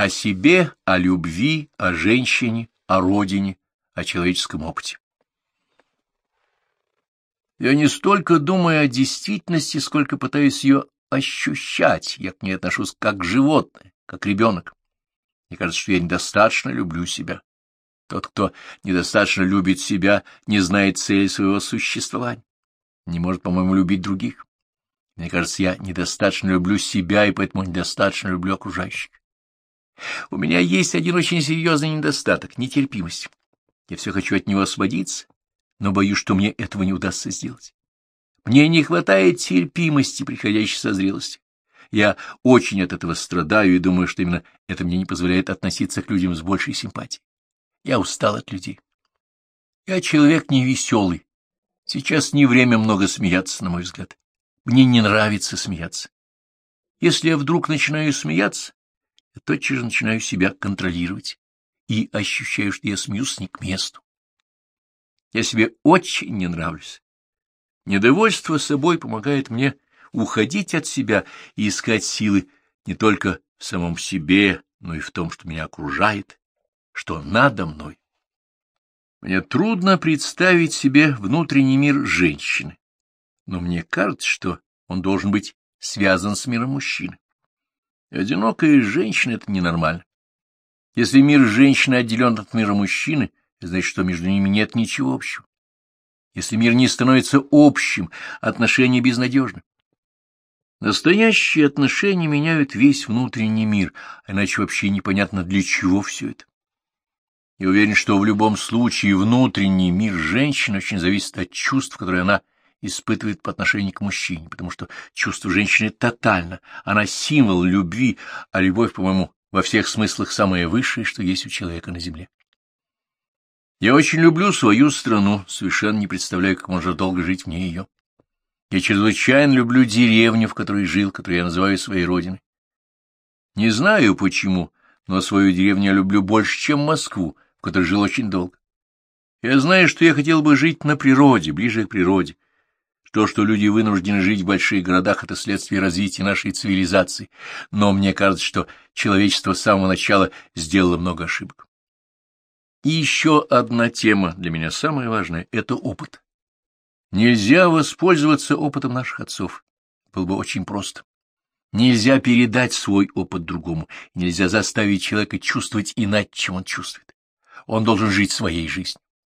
О себе, о любви, о женщине, о родине, о человеческом опыте. Я не столько думаю о действительности, сколько пытаюсь ее ощущать. Я к ней отношусь как животное, как ребенок. Мне кажется, что я недостаточно люблю себя. Тот, кто недостаточно любит себя, не знает цели своего существования, не может, по-моему, любить других. Мне кажется, я недостаточно люблю себя, и поэтому недостаточно люблю окружающих. У меня есть один очень серьезный недостаток — нетерпимость. Я все хочу от него освободиться, но боюсь, что мне этого не удастся сделать. Мне не хватает терпимости, приходящей со зрелости. Я очень от этого страдаю и думаю, что именно это мне не позволяет относиться к людям с большей симпатией. Я устал от людей. Я человек невеселый. Сейчас не время много смеяться, на мой взгляд. Мне не нравится смеяться. Если я вдруг начинаю смеяться, я тотчас же начинаю себя контролировать и ощущаю, что я смеюсь не к месту. Я себе очень не нравлюсь. Недовольство собой помогает мне уходить от себя и искать силы не только в самом себе, но и в том, что меня окружает, что надо мной. Мне трудно представить себе внутренний мир женщины, но мне кажется, что он должен быть связан с миром мужчины. Одинокая женщина — это ненормально. Если мир женщины отделен от мира мужчины, значит, что между ними нет ничего общего. Если мир не становится общим, отношения безнадежны. Настоящие отношения меняют весь внутренний мир, а иначе вообще непонятно, для чего все это. Я уверен, что в любом случае внутренний мир женщины очень зависит от чувств, которые она испытывает по отношению к мужчине, потому что чувство женщины тотально, она символ любви, а любовь, по-моему, во всех смыслах самое высшее, что есть у человека на земле. Я очень люблю свою страну, совершенно не представляю, как можно долго жить вне ее. Я чрезвычайно люблю деревню, в которой жил, которую я называю своей родиной. Не знаю почему, но свою деревню я люблю больше, чем Москву, в которой жил очень долго. Я знаю, что я хотел бы жить на природе, ближе к природе. То, что люди вынуждены жить в больших городах, это следствие развития нашей цивилизации, но мне кажется, что человечество с самого начала сделало много ошибок. И еще одна тема для меня самая важная — это опыт. Нельзя воспользоваться опытом наших отцов. Было бы очень просто. Нельзя передать свой опыт другому, нельзя заставить человека чувствовать иначе, чем он чувствует. Он должен жить своей жизнью.